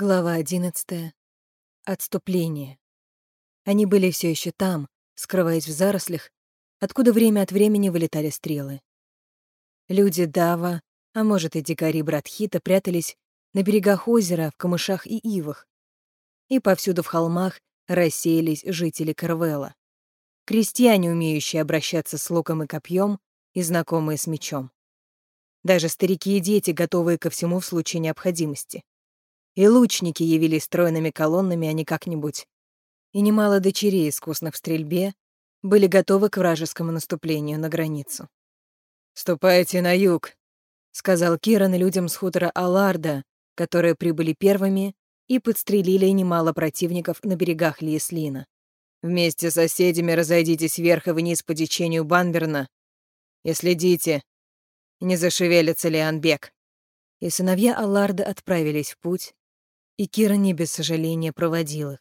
Глава одиннадцатая. Отступление. Они были все еще там, скрываясь в зарослях, откуда время от времени вылетали стрелы. Люди Дава, а может и дикари Братхита, прятались на берегах озера, в камышах и ивах. И повсюду в холмах рассеялись жители Карвелла. Крестьяне, умеющие обращаться с луком и копьем, и знакомые с мечом. Даже старики и дети, готовые ко всему в случае необходимости. И лучники явились стройными колоннами, а не как-нибудь. И немало дочерей, искусных в стрельбе, были готовы к вражескому наступлению на границу. «Ступайте на юг», — сказал Киран людям с хутора Аларда, которые прибыли первыми и подстрелили немало противников на берегах Лиеслина. «Вместе с соседями разойдитесь вверх и вниз по течению Банберна и следите, не зашевелится ли Анбек». И сыновья Алларда отправились в путь, и Кира не без сожаления проводил их.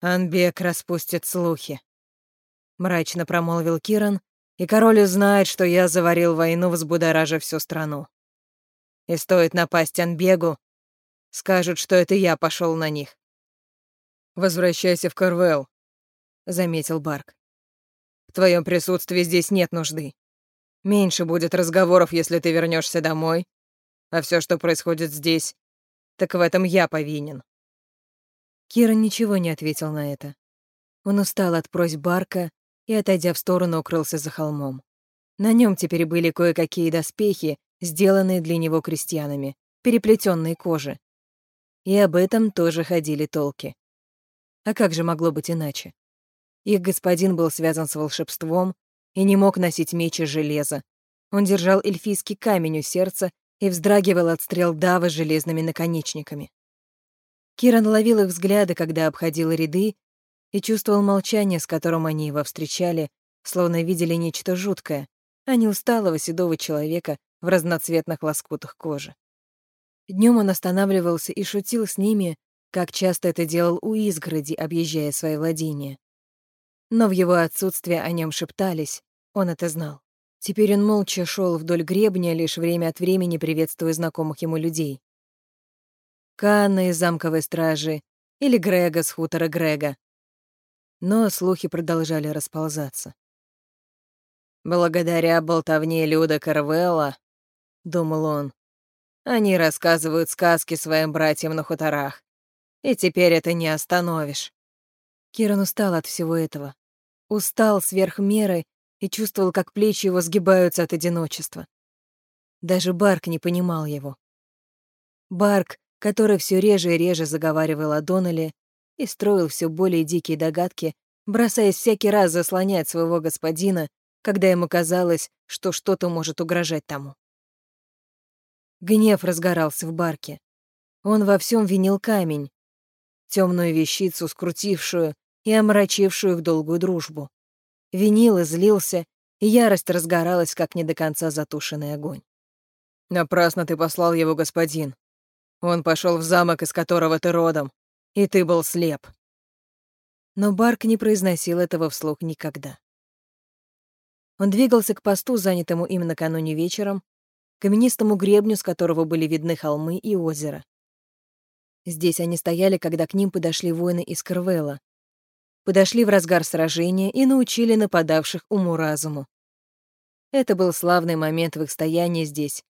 «Анбек распустит слухи», — мрачно промолвил Киран, «и король узнает, что я заварил войну, взбудоража всю страну. И стоит напасть Анбегу, скажут, что это я пошел на них». «Возвращайся в Карвелл», — заметил Барк. «В твоем присутствии здесь нет нужды. Меньше будет разговоров, если ты вернешься домой, а все, что происходит здесь, так в этом я повинен. Кира ничего не ответил на это. Он устал от просьб Барка и, отойдя в сторону, укрылся за холмом. На нем теперь были кое-какие доспехи, сделанные для него крестьянами, переплетенные кожи. И об этом тоже ходили толки. А как же могло быть иначе? Их господин был связан с волшебством и не мог носить меч из железа. Он держал эльфийский камень у сердца и вздрагивал от стрел Давы железными наконечниками. Киран ловил их взгляды, когда обходил ряды, и чувствовал молчание, с которым они его встречали, словно видели нечто жуткое, а не усталого седого человека в разноцветных лоскутах кожи. Днем он останавливался и шутил с ними, как часто это делал у изгороди, объезжая свои владения. Но в его отсутствие о нем шептались, он это знал. Теперь он молча шел вдоль гребня, лишь время от времени приветствуя знакомых ему людей. Канна из замковой стражи или Грега с хутора Грега. Но слухи продолжали расползаться. «Благодаря болтовне Люда Карвелла», — думал он, — «они рассказывают сказки своим братьям на хуторах, и теперь это не остановишь». Киран устал от всего этого. Устал сверх меры и чувствовал, как плечи его сгибаются от одиночества. Даже Барк не понимал его. Барк, который все реже и реже заговаривал о Доннелле и строил все более дикие догадки, бросаясь всякий раз заслонять своего господина, когда ему казалось, что что-то может угрожать тому. Гнев разгорался в Барке. Он во всем винил камень, темную вещицу, скрутившую и омрачившую их долгую дружбу винил и злился, и ярость разгоралась, как не до конца затушенный огонь. «Напрасно ты послал его, господин. Он пошел в замок, из которого ты родом, и ты был слеп». Но Барк не произносил этого вслух никогда. Он двигался к посту, занятому им накануне вечером, к каменистому гребню, с которого были видны холмы и озеро. Здесь они стояли, когда к ним подошли воины из Карвелла, подошли в разгар сражения и научили нападавших уму-разуму. Это был славный момент в их стоянии здесь,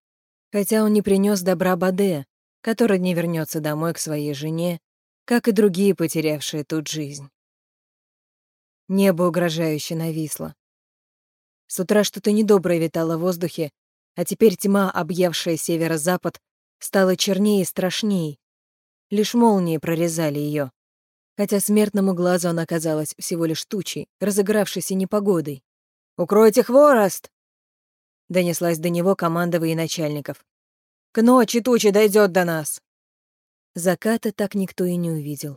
хотя он не принес добра Баде, который не вернется домой к своей жене, как и другие, потерявшие тут жизнь. Небо угрожающе нависло. С утра что-то недоброе витало в воздухе, а теперь тьма, объявшая северо-запад, стала чернее и страшней. Лишь молнии прорезали ее хотя смертному глазу она казалась всего лишь тучей, разыгравшейся непогодой. «Укройте хворост!» Донеслась до него команда военачальников. «К ночи туча дойдет до нас!» Заката так никто и не увидел.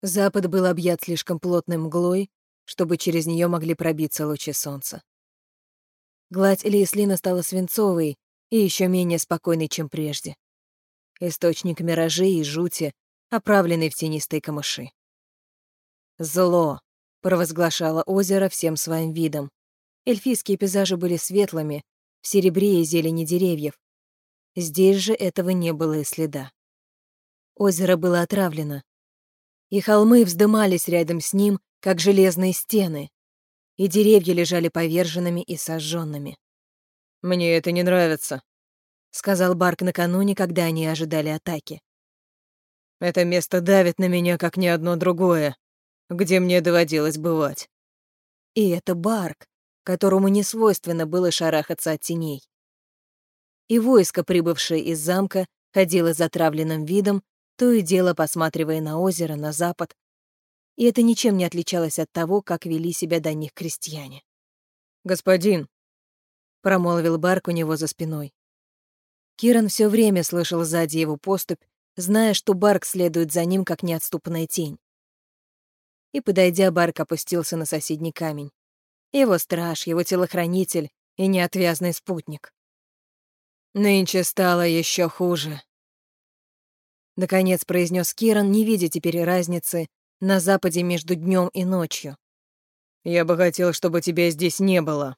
Запад был объят слишком плотной мглой, чтобы через нее могли пробиться лучи солнца. Гладь Лейслина стала свинцовой и еще менее спокойной, чем прежде. Источник миражей и жути оправленный в тенистые камыши. «Зло!» — провозглашало озеро всем своим видом. Эльфийские пейзажи были светлыми, в серебре и зелени деревьев. Здесь же этого не было и следа. Озеро было отравлено. И холмы вздымались рядом с ним, как железные стены, и деревья лежали поверженными и сожженными. «Мне это не нравится», — сказал Барк накануне, когда они ожидали атаки. «Это место давит на меня, как ни одно другое, где мне доводилось бывать». И это Барк, которому не свойственно было шарахаться от теней. И войско, прибывшее из замка, ходило затравленным видом, то и дело посматривая на озеро, на запад. И это ничем не отличалось от того, как вели себя до них крестьяне. «Господин», — промолвил Барк у него за спиной. Киран все время слышал сзади его поступь, зная, что Барк следует за ним, как неотступная тень. И, подойдя, Барк опустился на соседний камень. Его страж, его телохранитель и неотвязный спутник. «Нынче стало еще хуже», Наконец произнес Киран, не видя теперь разницы на западе между днем и ночью. «Я бы хотел, чтобы тебя здесь не было»,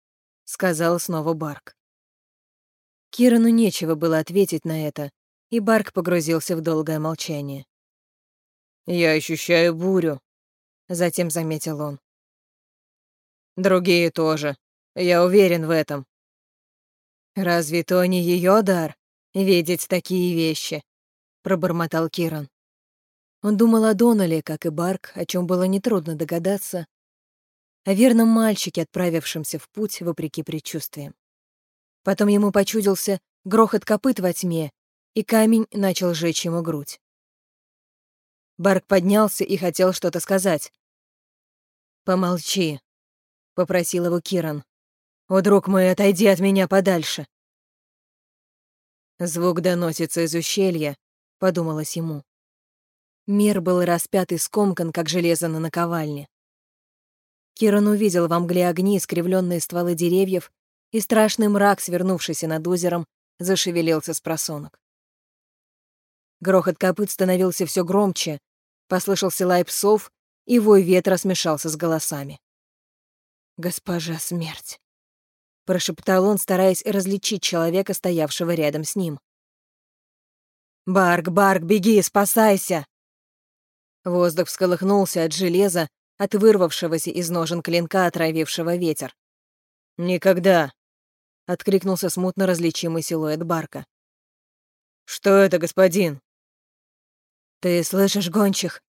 — сказал снова Барк. Кирану нечего было ответить на это, и Барк погрузился в долгое молчание. «Я ощущаю бурю», — затем заметил он. «Другие тоже. Я уверен в этом». «Разве то не ее дар — видеть такие вещи?» пробормотал Киран. Он думал о Донале, как и Барк, о чем было нетрудно догадаться, о верном мальчике, отправившемся в путь вопреки предчувствиям. Потом ему почудился грохот копыт во тьме, и камень начал жечь ему грудь. Барк поднялся и хотел что-то сказать. «Помолчи», — попросил его Киран. «О, друг мой, отойди от меня подальше». Звук доносится из ущелья, — подумалось ему. Мир был распят и скомкан, как железо на наковальне. Киран увидел во мгле огни искривленные стволы деревьев, и страшный мрак, свернувшийся над озером, зашевелился с просонок. Грохот копыт становился все громче, послышался лай псов, и вой ветра смешался с голосами. «Госпожа смерть», — прошептал он, стараясь различить человека, стоявшего рядом с ним. «Барк, Барк, беги, спасайся!» Воздух всколыхнулся от железа, от вырвавшегося из ножен клинка, отравившего ветер. «Никогда!» — откликнулся смутно различимый силуэт Барка. «Что это, господин?» «Ты слышишь гончих?»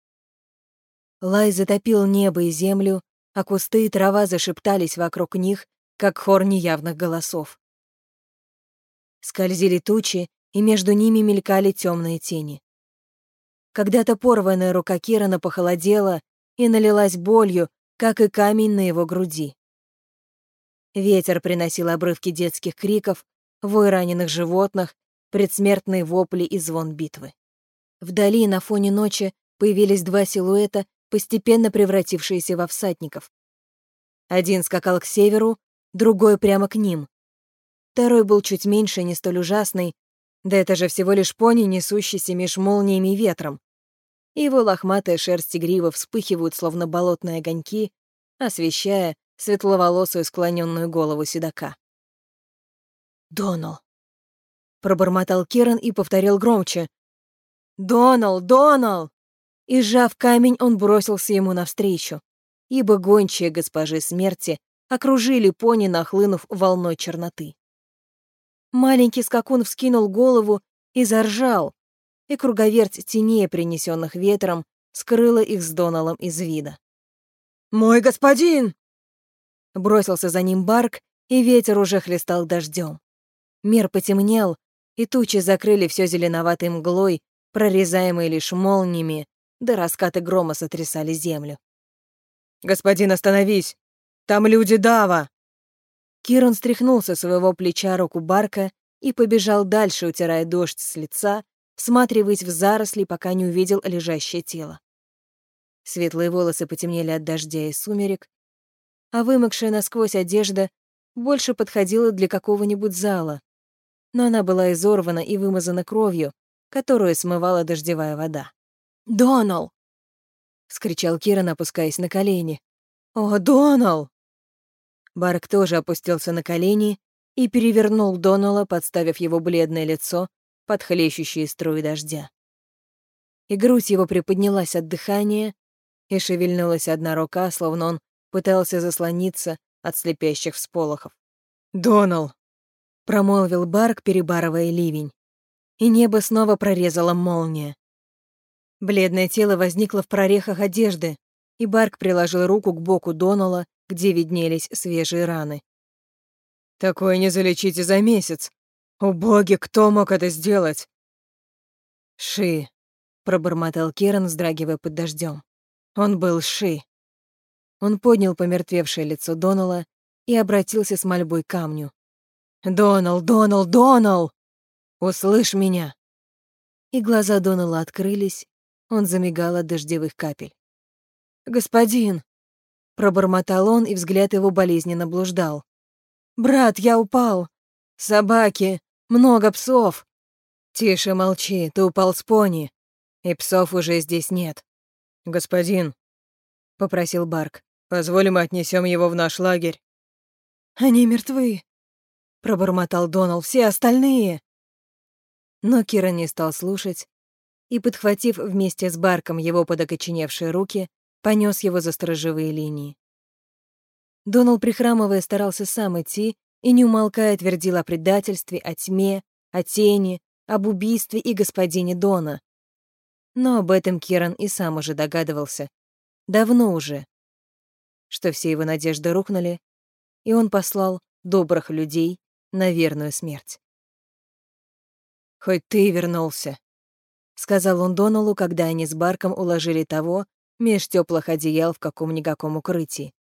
Лай затопил небо и землю, а кусты и трава зашептались вокруг них, как хор неявных голосов. Скользили тучи, и между ними мелькали темные тени. Когда-то порванная рука Кирана похолодела и налилась болью, как и камень на его груди. Ветер приносил обрывки детских криков, вой раненых животных, предсмертные вопли и звон битвы. Вдали на фоне ночи появились два силуэта, постепенно превратившиеся во всадников. Один скакал к северу, другой прямо к ним. Второй был чуть меньше, не столь ужасный, да это же всего лишь пони, несущийся меж молниями и ветром. Его лохматая шерсть и грива вспыхивают, словно болотные огоньки, освещая светловолосую склоненную голову седока. «Донал!» — пробормотал Киран и повторил громче. «Донал! Донал!» И, сжав камень, он бросился ему навстречу, ибо гончие госпожи смерти окружили пони, нахлынув волной черноты. Маленький скакун вскинул голову и заржал, и круговерть теней, принесенных ветром, скрыла их с Доналом из вида. «Мой господин!» Бросился за ним Барк, и ветер уже хлестал дождем. Мир потемнел, и тучи закрыли все зеленоватой мглой, прорезаемой лишь молниями, да раскаты грома сотрясали землю. «Господин, остановись! Там люди Дава!» Кирон стряхнул со своего плеча руку Барка и побежал дальше, утирая дождь с лица, всматриваясь в заросли, пока не увидел лежащее тело. Светлые волосы потемнели от дождя и сумерек, а вымокшая насквозь одежда больше подходила для какого-нибудь зала, но она была изорвана и вымазана кровью, которую смывала дождевая вода. «Донал!» — скричал Киран, опускаясь на колени. «О, Донал!» Барк тоже опустился на колени и перевернул Донала, подставив его бледное лицо под хлещущие струи дождя. и грудь его приподнялась от дыхания, и шевельнулась одна рука, словно он пытался заслониться от слепящих всполохов. «Донал!» — промолвил Барк, перебарывая ливень. И небо снова прорезала молния. Бледное тело возникло в прорехах одежды, и Барк приложил руку к боку Донала, где виднелись свежие раны. «Такое не залечите за месяц. О боги, кто мог это сделать?» «Ши», — пробормотал Керан, вздрагивая под дождем. Он был Ши. Он поднял помертвевшее лицо Донала и обратился с мольбой к камню. «Донал, Донал, Донал! Услышь меня!» И глаза Донала открылись, он замигал от дождевых капель. «Господин!» — пробормотал он, и взгляд его болезненно блуждал. «Брат, я упал! Собаки! Много псов!» «Тише молчи, ты упал с пони, и псов уже здесь нет». «Господин», — попросил Барк, — «позволь мы отнесем его в наш лагерь». «Они мертвы», — пробормотал Донал, — «все остальные». Но Кира не стал слушать и, подхватив вместе с Барком его подокоченевшие руки, понес его за сторожевые линии. Донал, прихрамывая, старался сам идти и, не умолкая, твердил о предательстве, о тьме, о тени, об убийстве и господине Дона. Но об этом Киран и сам уже догадывался. Давно уже. Что все его надежды рухнули, и он послал добрых людей на верную смерть. «Хоть ты вернулся», — сказал он Доналу, когда они с Барком уложили того меж теплых одеял в каком-никаком укрытии.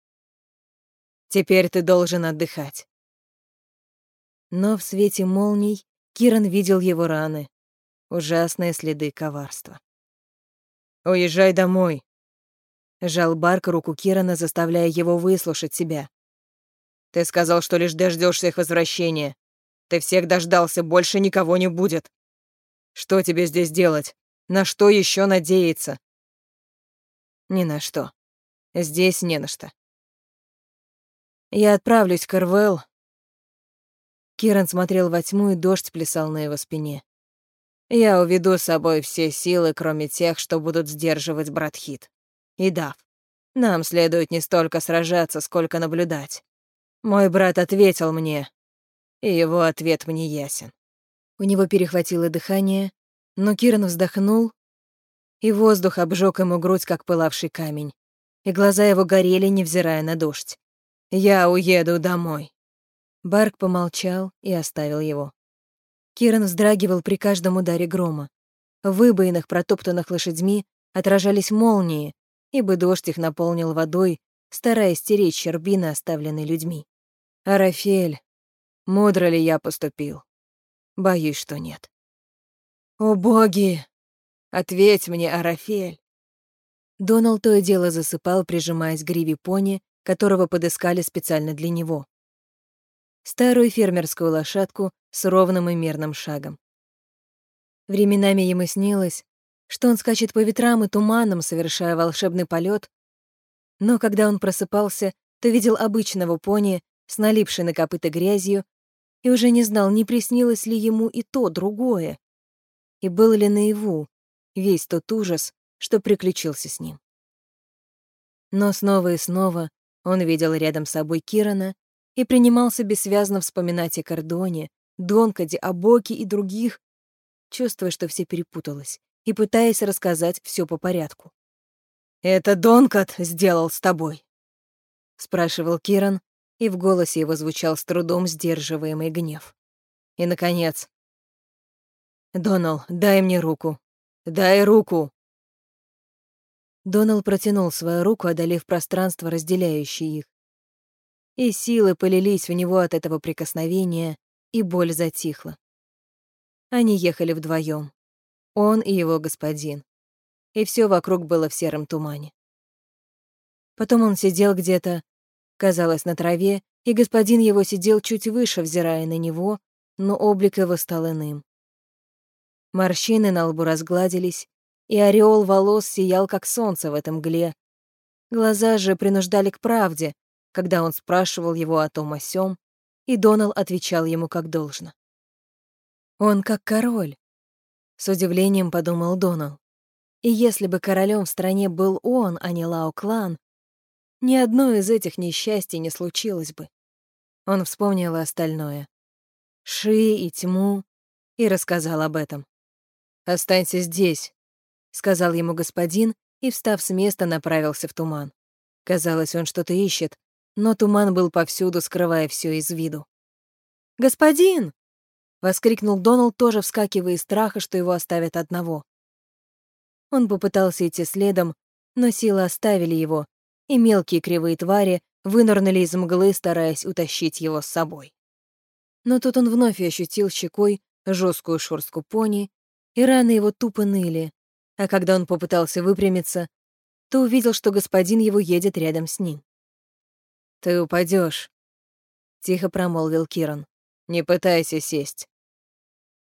«Теперь ты должен отдыхать». Но в свете молний Киран видел его раны, ужасные следы коварства. «Уезжай домой», — жал Барк руку Кирана, заставляя его выслушать себя. «Ты сказал, что лишь дождешься их возвращения. Ты всех дождался, больше никого не будет. Что тебе здесь делать? На что еще надеяться?» «Ни на что. Здесь не на что. Я отправлюсь к Эрвелл». Киран смотрел во тьму, и дождь плясал на его спине. Я уведу с собой все силы, кроме тех, что будут сдерживать Братхит. И Дав. Нам следует не столько сражаться, сколько наблюдать. Мой брат ответил мне, и его ответ мне ясен. У него перехватило дыхание, но Киран вздохнул, и воздух обжег ему грудь, как пылавший камень, и глаза его горели, невзирая на дождь. «Я уеду домой». Барк помолчал и оставил его. Киран вздрагивал при каждом ударе грома. В выбоинах, протоптанных лошадьми, отражались молнии, ибо дождь их наполнил водой, стараясь стеречь щербины, оставленные людьми. «Арафель, мудро ли я поступил? Боюсь, что нет». «О боги! Ответь мне, Арафель!» Доналд то и дело засыпал, прижимаясь к гриве пони, которого подыскали специально для него старую фермерскую лошадку с ровным и мерным шагом. Временами ему снилось, что он скачет по ветрам и туманам, совершая волшебный полет, но когда он просыпался, то видел обычного пони с налипшей на копыта грязью и уже не знал, не приснилось ли ему и то другое, и был ли наяву весь тот ужас, что приключился с ним. Но снова и снова он видел рядом с собой Кирана и принимался бессвязно вспоминать о Кордоне, Донкаде, Абоке и других, чувствуя, что все перепуталось, и пытаясь рассказать все по порядку. «Это Донкад сделал с тобой?» — спрашивал Киран, и в голосе его звучал с трудом сдерживаемый гнев. И, наконец, «Донал, дай мне руку. Дай руку!» Донал протянул свою руку, одолев пространство, разделяющее их и силы полились в него от этого прикосновения, и боль затихла. Они ехали вдвоем, он и его господин, и все вокруг было в сером тумане. Потом он сидел где-то, казалось, на траве, и господин его сидел чуть выше, взирая на него, но облик его стал иным. Морщины на лбу разгладились, и ореол волос сиял, как солнце в этом мгле. Глаза же принуждали к правде, когда он спрашивал его о том о сём, и Донал отвечал ему как должно. Он как король, с удивлением подумал Донал. И если бы королем в стране был он, а не Лао-клан, ни одно из этих несчастий не случилось бы. Он вспомнил остальное. Ши и тьму, и рассказал об этом. «Останься здесь», — сказал ему господин, и, встав с места, направился в туман. Казалось, он что-то ищет, но туман был повсюду, скрывая все из виду. «Господин!» — воскликнул Доналд, тоже вскакивая из страха, что его оставят одного. Он попытался идти следом, но силы оставили его, и мелкие кривые твари вынырнули из мглы, стараясь утащить его с собой. Но тут он вновь ощутил щекой жесткую шорстку пони, и раны его тупо ныли, а когда он попытался выпрямиться, то увидел, что господин его едет рядом с ним. «Ты упадешь, тихо промолвил Киран. «Не пытайся сесть».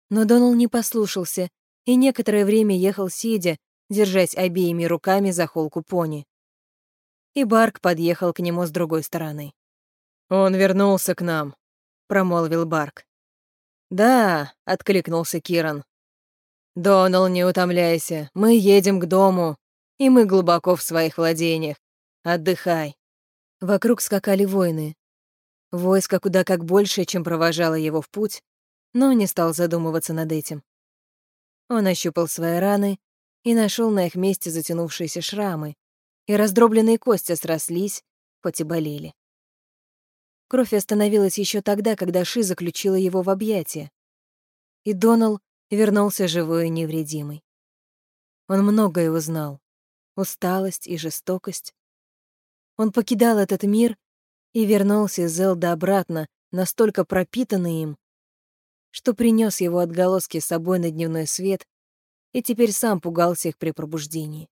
Но Донал не послушался и некоторое время ехал сидя, держась обеими руками за холку пони. И Барк подъехал к нему с другой стороны. «Он вернулся к нам», — промолвил Барк. «Да», — откликнулся Киран. «Донал, не утомляйся, мы едем к дому, и мы глубоко в своих владениях. Отдыхай». Вокруг скакали воины. Войско куда как больше, чем провожало его в путь, но не стал задумываться над этим. Он ощупал свои раны и нашел на их месте затянувшиеся шрамы, и раздробленные кости срослись, хоть и болели. Кровь остановилась еще тогда, когда Ши заключила его в объятия. И Донал вернулся живой и невредимый. Он многое узнал. Усталость и жестокость. Он покидал этот мир и вернулся из Зелда обратно, настолько пропитанный им, что принес его отголоски с собой на дневной свет и теперь сам пугался их при пробуждении.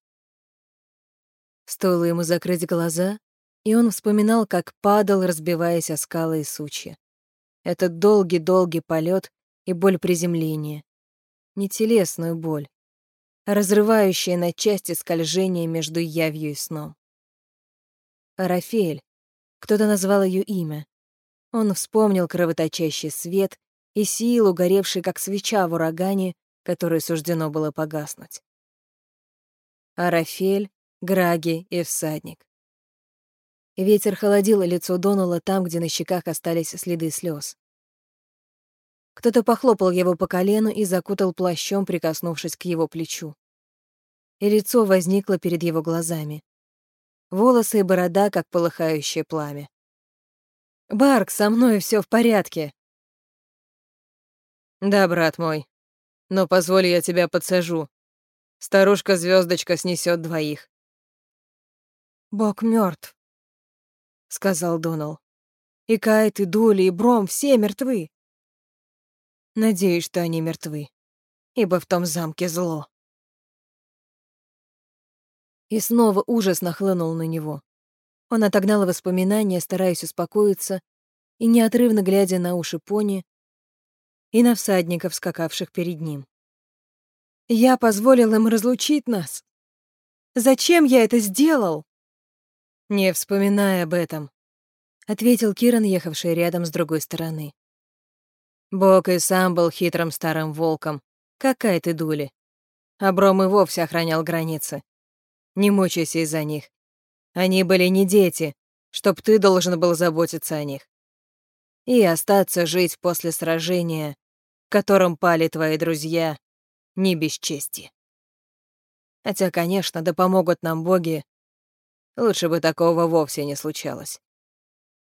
Стоило ему закрыть глаза, и он вспоминал, как падал, разбиваясь о скалы и сучья. Этот долгий-долгий полет и боль приземления. Не телесную боль, а разрывающее на части скольжение между явью и сном. Арафель. Кто-то назвал ее имя. Он вспомнил кровоточащий свет и силу, горевшей как свеча в урагане, которой суждено было погаснуть. Арафель, Граги и всадник. Ветер холодил лицо Донала там, где на щеках остались следы слез. Кто-то похлопал его по колену и закутал плащом, прикоснувшись к его плечу. И лицо возникло перед его глазами. Волосы и борода, как полыхающее пламя. «Барк, со мной все в порядке!» «Да, брат мой», но позволь я тебя подсажу. старушка звездочка снесет двоих. Бог мертв, сказал Донал. И Кайт, и Дули, и Бром все мертвы. Надеюсь, что они мертвы, ибо в том замке зло. И снова ужас нахлынул на него. Он отогнал воспоминания, стараясь успокоиться, и неотрывно глядя на уши пони, и на всадников, скакавших перед ним. «Я позволил им разлучить нас. Зачем я это сделал?» «Не вспоминай об этом», — ответил Киран, ехавший рядом с другой стороны. Бог и сам был хитрым старым волком. Какая ты дули. А Бром и вовсе охранял границы. Не мучайся из-за них. Они были не дети, чтоб ты должен был заботиться о них. И остаться жить после сражения котором пали твои друзья, не без чести. Хотя, конечно, да помогут нам боги, лучше бы такого вовсе не случалось.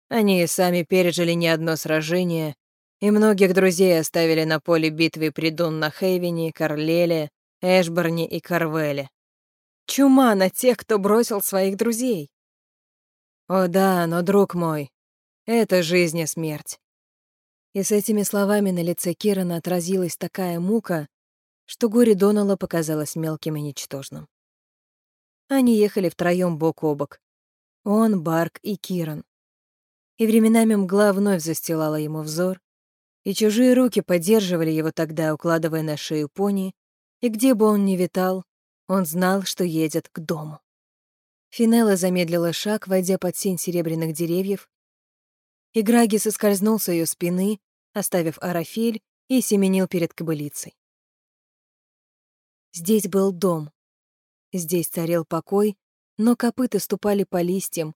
Они сами пережили не одно сражение, и многих друзей оставили на поле битвы при Дунна-Хейвене, Карлеле, Эшборне и Карвеле. Чума на тех, кто бросил своих друзей. О да, но, друг мой, это жизнь и смерть. И с этими словами на лице Кирана отразилась такая мука, что горе Донала показалось мелким и ничтожным. Они ехали втроём бок о бок. Он, Барк и Киран. И временами мгла вновь застилала ему взор, и чужие руки поддерживали его тогда, укладывая на шею пони, и где бы он ни витал, он знал, что едет к дому. Финелла замедлила шаг, войдя под сень серебряных деревьев, и Граги соскользнул с ее спины, оставив Арафель, и семенил перед кобылицей. Здесь был дом. Здесь царил покой, но копыта ступали по листьям,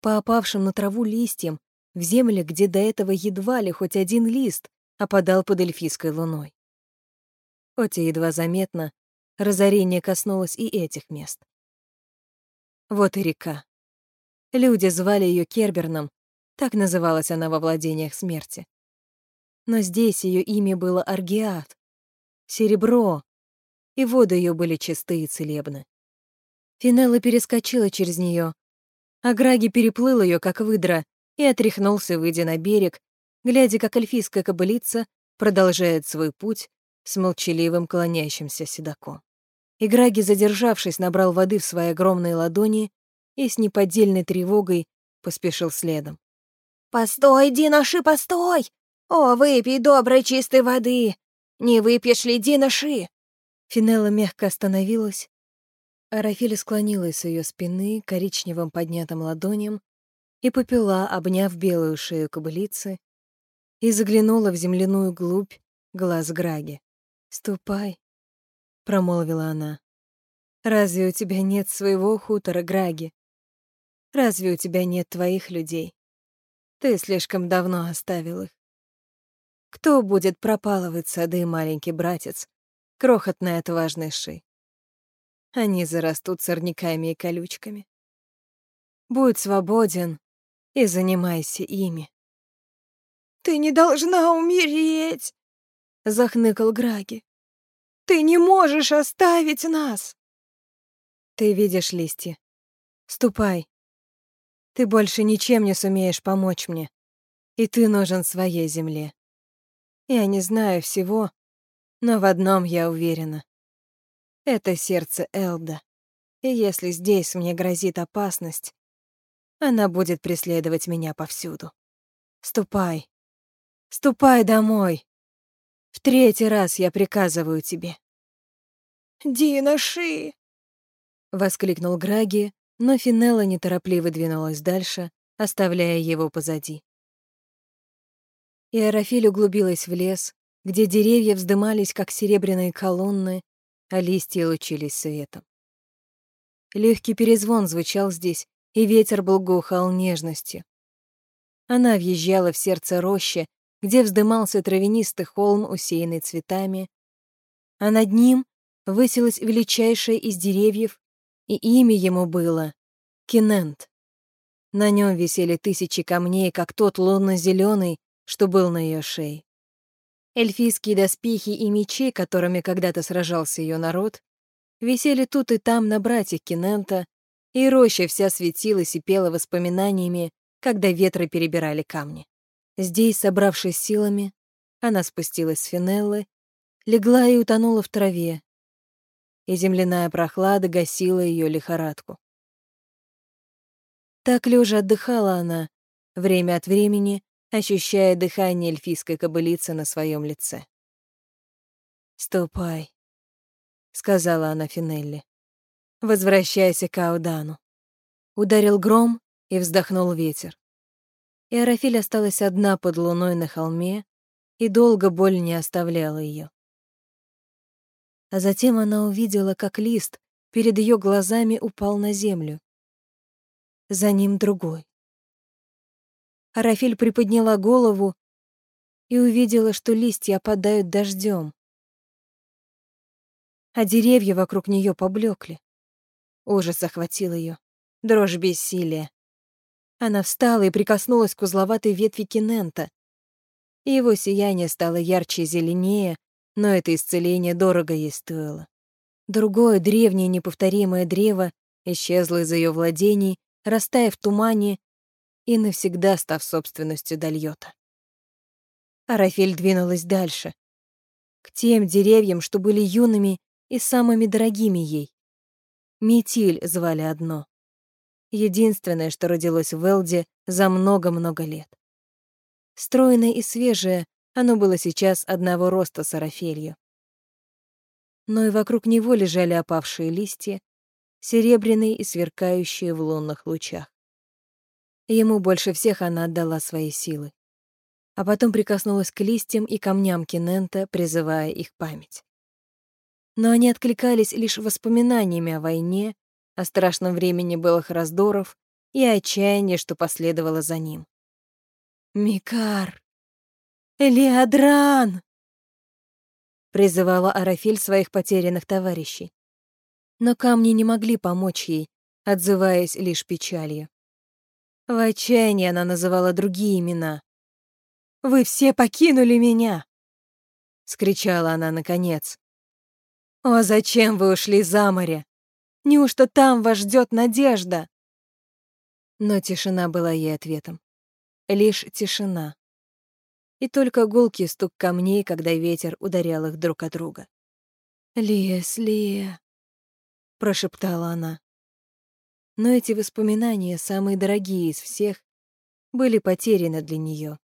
по опавшим на траву листьям, в земле, где до этого едва ли хоть один лист опадал под эльфийской луной. Хоть и едва заметно, разорение коснулось и этих мест. Вот и река. Люди звали ее Керберном, так называлась она во владениях смерти. Но здесь ее имя было Аргиат, серебро, и воды ее были чисты и целебны. Финелла перескочила через нее, а Граги переплыл ее, как выдра, и отряхнулся, выйдя на берег, глядя, как эльфийская кобылица продолжает свой путь с молчаливым клонящимся седаком. И Граги, задержавшись, набрал воды в свои огромные ладони и с неподдельной тревогой поспешил следом. «Постой, Диноши, постой! О, выпей доброй чистой воды! Не выпьешь ли, Диноши?» Финелла мягко остановилась, а Рафиля склонилась с ее спины коричневым поднятым ладоням и попила, обняв белую шею кобылицы, и заглянула в земляную глубь глаз Граги. «Ступай», — промолвила она. «Разве у тебя нет своего хутора, Граги? Разве у тебя нет твоих людей? Ты слишком давно оставил их. Кто будет пропалывать сады, маленький братец, крохотной отважной ши? Они зарастут сорняками и колючками. Будь свободен и занимайся ими. «Ты не должна умереть!» — захныкал Граги. «Ты не можешь оставить нас!» «Ты видишь листья. Ступай. Ты больше ничем не сумеешь помочь мне, и ты нужен своей земле. Я не знаю всего, но в одном я уверена. Это сердце Элда, и если здесь мне грозит опасность, она будет преследовать меня повсюду. Ступай. Ступай домой. В третий раз я приказываю тебе. «Дина Ши!» — воскликнул Граги, но Финелла неторопливо двинулась дальше, оставляя его позади. И Аэрофиль углубилась в лес, где деревья вздымались, как серебряные колонны, а листья лучились светом. Легкий перезвон звучал здесь, и ветер благоухал нежностью. Она въезжала в сердце рощи, где вздымался травянистый холм, усеянный цветами, а над ним высилась величайшая из деревьев, и имя ему было Кинент. На нем висели тысячи камней, как тот лунно-зеленый, что был на ее шее. Эльфийские доспехи и мечи, которыми когда-то сражался ее народ, висели тут и там на братьях Кинента, и роща вся светилась и пела воспоминаниями, когда ветры перебирали камни. Здесь, собравшись силами, она спустилась с Финеллы, легла и утонула в траве, и земляная прохлада гасила ее лихорадку. Так лежа отдыхала она, время от времени ощущая дыхание эльфийской кобылицы на своем лице. «Ступай», — сказала она Финелли. Возвращайся к Аудану. Ударил гром, и вздохнул ветер. И Арафиль осталась одна под луной на холме, и долго боль не оставляла ее. А затем она увидела, как лист перед ее глазами упал на землю. За ним другой. Арафиль приподняла голову и увидела, что листья опадают дождем, а деревья вокруг нее поблекли. Ужас охватил ее. Дрожь бессилия. Она встала и прикоснулась к узловатой ветви кинента. Его сияние стало ярче и зеленее, но это исцеление дорого ей стоило. Другое древнее неповторимое древо исчезло из ее владений, растаяв в тумане и навсегда став собственностью Дальота. Арафель двинулась дальше, к тем деревьям, что были юными и самыми дорогими ей. Метиль звали одно. Единственное, что родилось в Элде за много-много лет. Стройное и свежее, оно было сейчас одного роста с Арафелью. Но и вокруг него лежали опавшие листья, серебряные и сверкающие в лунных лучах. Ему больше всех она отдала свои силы. А потом прикоснулась к листьям и камням Кинента, призывая их память. но они откликались лишь воспоминаниями о войне, о страшном времени былых раздоров и отчаянии, что последовало за ним. «Микар! Элиадран!» призывала Арафиль своих потерянных товарищей. Но камни не могли помочь ей, отзываясь лишь печалью. В отчаянии она называла другие имена. «Вы все покинули меня!» — скричала она наконец. «О, зачем вы ушли за море? Неужто там вас ждет надежда?» Но тишина была ей ответом. Лишь тишина. И только гулкий стук камней, когда ветер ударял их друг от друга. «Лес, Лия», — прошептала она. Но эти воспоминания, самые дорогие из всех, были потеряны для нее,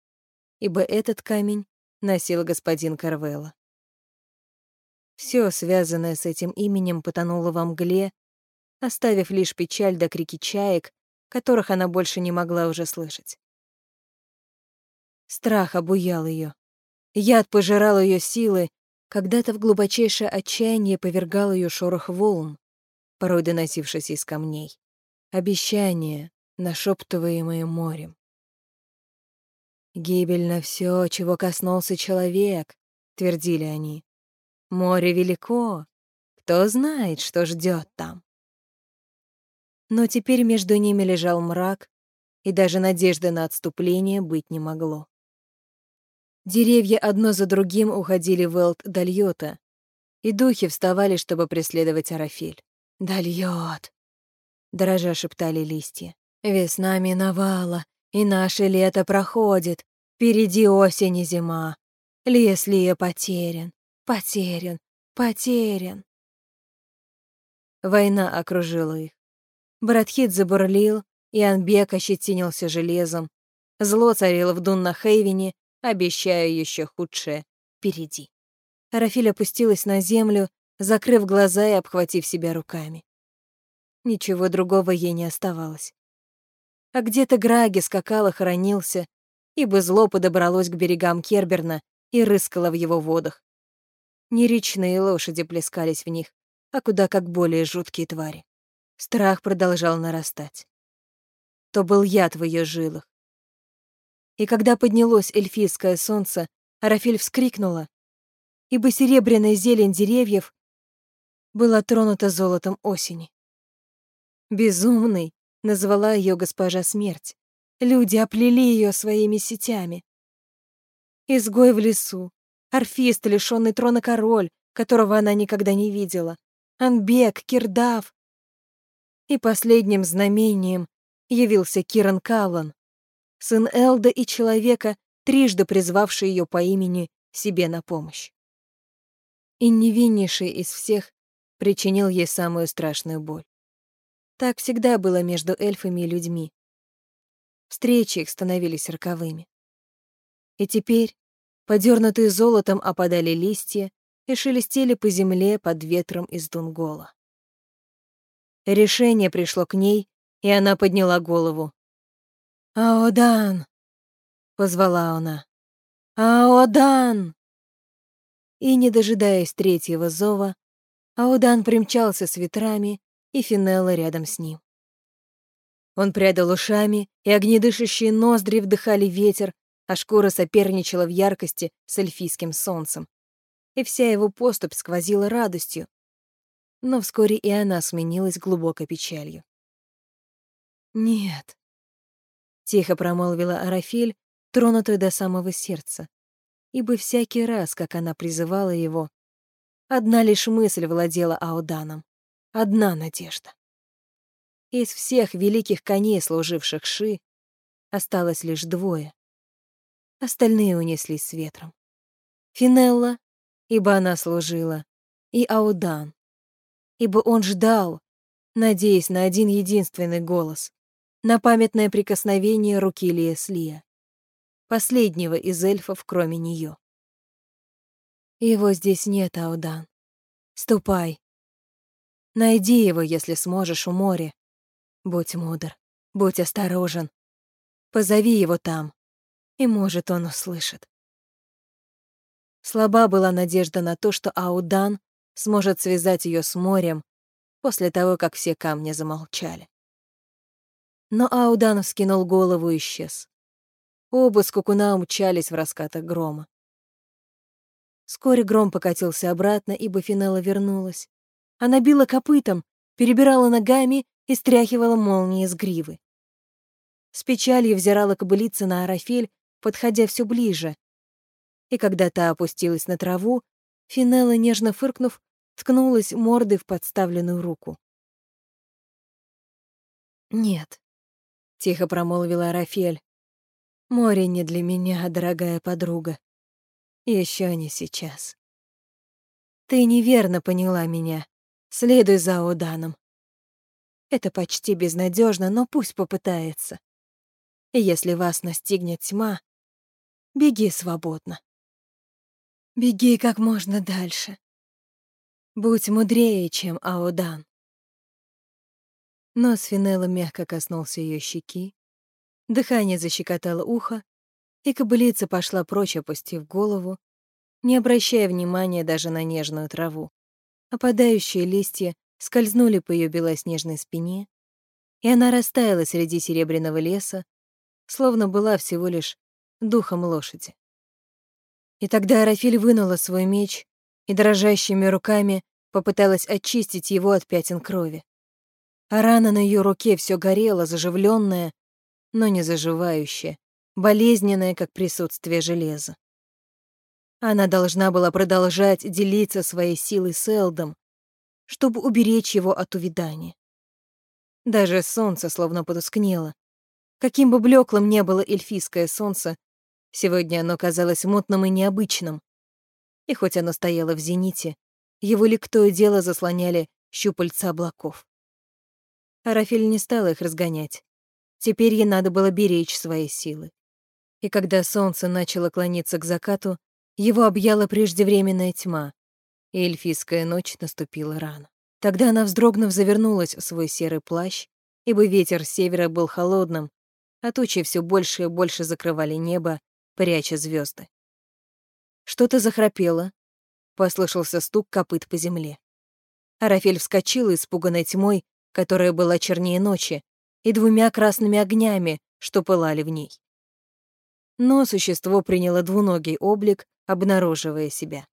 ибо этот камень носил господин Карвелла. Все, связанное с этим именем, потонуло во мгле, оставив лишь печаль до крики чаек, которых она больше не могла уже слышать. Страх обуял ее. Яд пожирал ее силы, когда-то в глубочайшее отчаяние повергал ее шорох волн, порой доносившийся из камней. Обещания, нашептываемые морем. «Гибельно все, чего коснулся человек», — твердили они. «Море велико, кто знает, что ждет там». Но теперь между ними лежал мрак, и даже надежды на отступление быть не могло. Деревья одно за другим уходили в Элт Дальота, и духи вставали, чтобы преследовать Арафель. «Дальот!» — дрожа шептали листья. «Весна миновала, и наше лето проходит. Впереди осень и зима. Лес Лия потерян, потерян, потерян». Война окружила их. Братхит забурлил, и Анбек ощетинился железом. Зло царило в Дунна-Хейвене, обещая еще худшее впереди. Рафиль опустилась на землю, закрыв глаза и обхватив себя руками. Ничего другого ей не оставалось. А где-то Граги скакал и хоронился, ибо зло подобралось к берегам Керберна и рыскало в его водах. Не речные лошади плескались в них, а куда как более жуткие твари. Страх продолжал нарастать. То был яд в ее жилах, и когда поднялось эльфийское солнце, Арафель вскрикнула, ибо серебряная зелень деревьев была тронута золотом осени. Безумный назвала ее госпожа смерть. Люди оплели ее своими сетями. Изгой в лесу, орфист, лишенный трона король, которого она никогда не видела, Анбек, Кирдав. И последним знамением явился Киран Каллан, сын Элда и человека, трижды призвавший ее по имени себе на помощь. И невиннейший из всех причинил ей самую страшную боль. Так всегда было между эльфами и людьми. Встречи их становились роковыми. И теперь, подернутые золотом, опадали листья и шелестели по земле под ветром из Дунгола. Решение пришло к ней, и она подняла голову. «Аодан!» — позвала она. «Аодан!» И, не дожидаясь третьего зова, Аодан примчался с ветрами, и Финелла рядом с ним. Он прядал ушами, и огнедышащие ноздри вдыхали ветер, а шкура соперничала в яркости с эльфийским солнцем. И вся его поступь сквозила радостью. Но вскоре и она сменилась глубокой печалью. «Нет», Тихо промолвила Арафель, тронутая до самого сердца. Ибо всякий раз, как она призывала его, одна лишь мысль владела Ауданом. Одна надежда. Из всех великих коней, служивших Ши, осталось лишь двое. Остальные унеслись с ветром. Финелла, ибо она служила, и Аудан, ибо он ждал, надеясь на один единственный голос на памятное прикосновение руки Лия последнего из эльфов, кроме нее. Его здесь нет, Аудан. Ступай. Найди его, если сможешь, у моря. Будь мудр, будь осторожен. Позови его там, и, может, он услышит. Слаба была надежда на то, что Аудан сможет связать ее с морем после того, как все камни замолчали. Но Аудан вскинул голову и исчез. Оба скукуна умчались в раскатах грома. Вскоре гром покатился обратно, и Бафинелла вернулась. Она била копытом, перебирала ногами и стряхивала молнии с гривы. С печалью взирала кобылица на Арафель, подходя все ближе. И когда та опустилась на траву, Финелла, нежно фыркнув, ткнулась мордой в подставленную руку. «Нет», — тихо промолвила Арафель, — «море не для меня, дорогая подруга. Еще не сейчас. Ты неверно поняла меня. Следуй за Оданом. Это почти безнадежно, но пусть попытается. Если вас настигнет тьма, беги свободно. Беги как можно дальше. Будь мудрее, чем Аодан. Нос Финелла мягко коснулся ее щеки, дыхание защекотало ухо, и кобылица пошла прочь, опустив голову, не обращая внимания даже на нежную траву. Опадающие листья скользнули по ее белоснежной спине, и она растаяла среди серебряного леса, словно была всего лишь духом лошади. И тогда Арафиль вынула свой меч и дрожащими руками попыталась очистить его от пятен крови. А рана на ее руке все горела, заживленная, но не заживающая, болезненная, как присутствие железа. Она должна была продолжать делиться своей силой с Элдом, чтобы уберечь его от увядания. Даже солнце словно потускнело. Каким бы блеклым ни было эльфийское солнце, сегодня оно казалось мутным и необычным. И хоть оно стояло в зените, его лик то и дело заслоняли щупальца облаков. Арафель не стала их разгонять. Теперь ей надо было беречь свои силы и когда солнце начало клониться к закату, его объяла преждевременная тьма, и эльфийская ночь наступила рано. Тогда она, вздрогнув, завернулась в свой серый плащ, ибо ветер севера был холодным, а тучи все больше и больше закрывали небо, пряча звезды. Что-то захрапело, послышался стук копыт по земле. Арафель вскочила, испуганной тьмой, которая была чернее ночи, и двумя красными огнями, что пылали в ней но существо приняло двуногий облик, обнаруживая себя.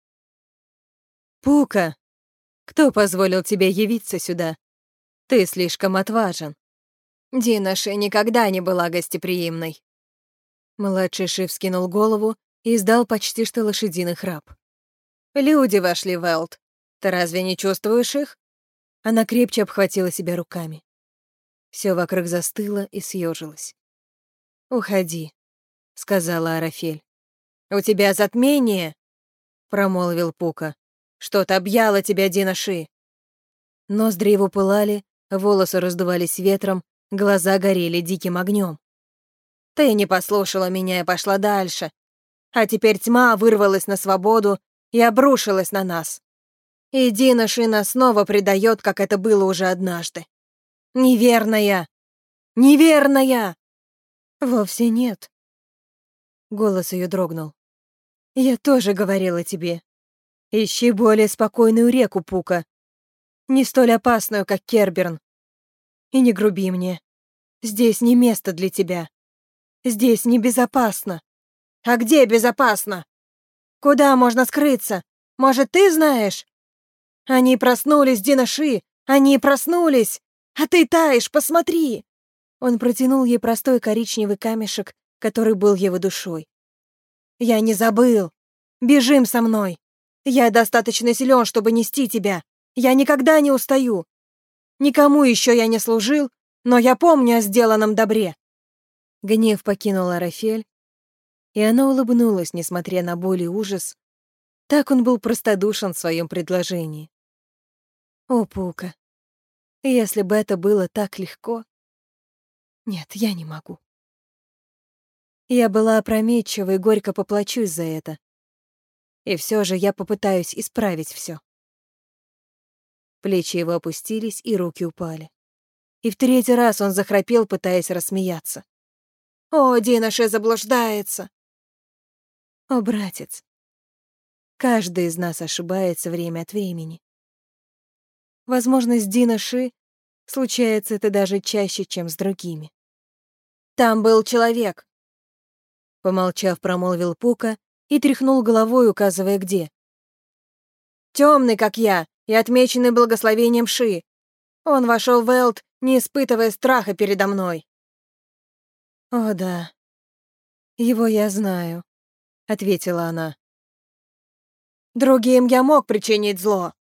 «Пука, кто позволил тебе явиться сюда? Ты слишком отважен». Дина Ши никогда не была гостеприимной. Младший Ши скинул голову и издал почти что лошадиный храп. «Люди вошли в Элт. Ты разве не чувствуешь их?» Она крепче обхватила себя руками. Все вокруг застыло и съежилось. «Уходи», — сказала Арафель. «У тебя затмение?» — промолвил Пука. «Что-то объяло тебя, Динаши». Ноздри его пылали, волосы раздувались ветром, глаза горели диким огнем. «Ты не послушала меня и пошла дальше. А теперь тьма вырвалась на свободу и обрушилась на нас. И Динаши нас снова предает, как это было уже однажды. Неверная! Неверная!» «Вовсе нет», Голос ее дрогнул. «Я тоже говорила тебе. Ищи более спокойную реку, Пука. Не столь опасную, как Керберн. И не груби мне. Здесь не место для тебя. Здесь небезопасно». «А где безопасно? Куда можно скрыться? Может, ты знаешь?» «Они проснулись, Динаши! Они проснулись! А ты таешь, посмотри!» Он протянул ей простой коричневый камешек который был его душой. «Я не забыл! Бежим со мной! Я достаточно силен, чтобы нести тебя! Я никогда не устаю! Никому еще я не служил, но я помню о сделанном добре!» Гнев покинул Арафель, и она улыбнулась, несмотря на боль и ужас. Так он был простодушен в своем предложении. О, Пука, если бы это было так легко. Нет, я не могу. Я была опрометчива и горько поплачусь за это. И все же я попытаюсь исправить все. Плечи его опустились, и руки упали. И в третий раз он захрапел, пытаясь рассмеяться. «О, Динаше заблуждается!» «О, братец, каждый из нас ошибается время от времени. Возможно, с Дина Ши случается это даже чаще, чем с другими. «Там был человек», — помолчав, промолвил Пука и тряхнул головой, указывая где. Темный, как я, и отмеченный благословением Ши. Он вошел в Элт, не испытывая страха передо мной. «О, да, его я знаю», — ответила она. «Другим я мог причинить зло».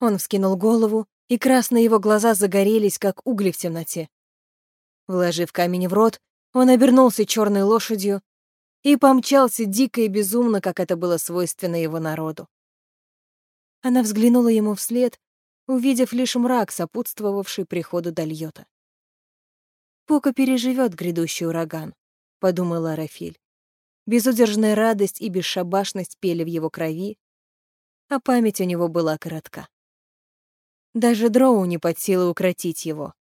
Он вскинул голову, и красные его глаза загорелись, как угли в темноте. Вложив камень в рот, он обернулся черной лошадью и помчался дико и безумно, как это было свойственно его народу. Она взглянула ему вслед, увидев лишь мрак, сопутствовавший приходу Дальота. «Пока переживет грядущий ураган», — подумала Рафиль. Безудержная радость и бесшабашность пели в его крови, а память у него была коротка. Даже Дроу не под силу укротить его.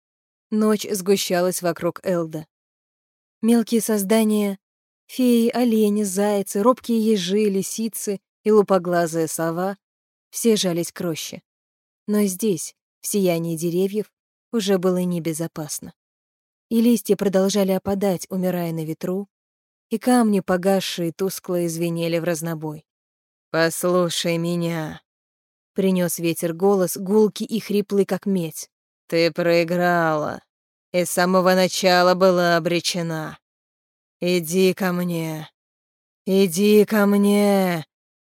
Ночь сгущалась вокруг Элда. Мелкие создания — феи, олени, зайцы, робкие ежи, лисицы и лупоглазая сова — все жались к роще. Но здесь, в сиянии деревьев, уже было небезопасно. И листья продолжали опадать, умирая на ветру, и камни, погасшие, тускло извинели в разнобой. «Послушай меня», — принес ветер голос, гулкий и хриплый, как медь. «Ты проиграла, и с самого начала была обречена. Иди ко мне, иди ко мне,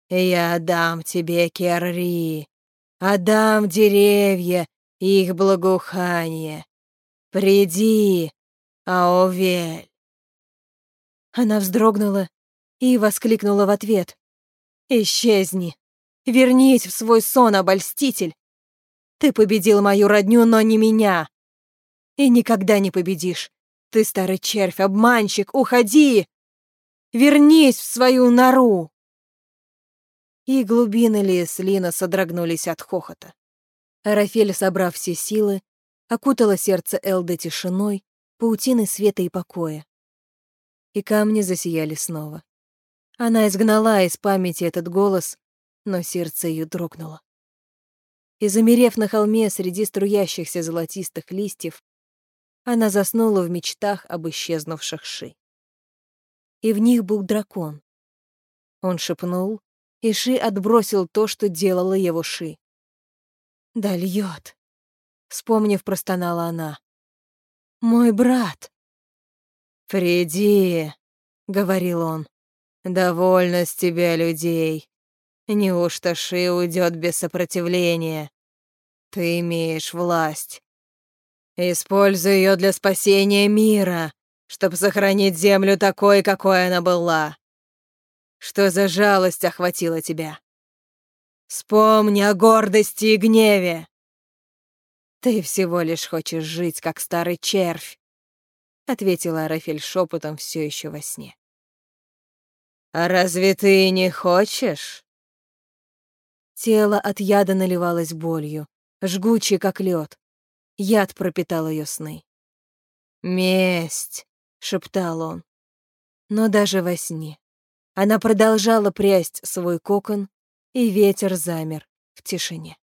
и я отдам тебе Керри, Отдам деревья и их благоухание. Приди, Аовель. Она вздрогнула и воскликнула в ответ. «Исчезни! Вернись в свой сон, обольститель! Ты победил мою родню, но не меня! И никогда не победишь! Ты старый червь, обманщик, уходи! Вернись в свою нору!» и глубины Леслина содрогнулись от хохота. Рафель, собрав все силы, окутала сердце Элды тишиной, паутиной света и покоя. И камни засияли снова. Она изгнала из памяти этот голос, но сердце ее дрогнуло. И, замерев на холме среди струящихся золотистых листьев, она заснула в мечтах об исчезнувших Ши. И в них был дракон. Он шепнул, и Ши отбросил то, что делала его Ши. «Да льёт», — вспомнив, простонала она. «Мой брат». «Приди», — говорил он, — «довольно с тебя людей. Неужто Ши уйдет без сопротивления? Ты имеешь власть. Используй ее для спасения мира, чтобы сохранить землю такой, какой она была. Что за жалость охватила тебя? Вспомни о гордости и гневе. Ты всего лишь хочешь жить, как старый червь, ответила Рафель шепотом все еще во сне. А разве ты не хочешь? Тело от яда наливалось болью, жгучий, как лед. Яд пропитал ее сны. «Месть!» — шептал он. Но даже во сне она продолжала прясть свой кокон, и ветер замер в тишине.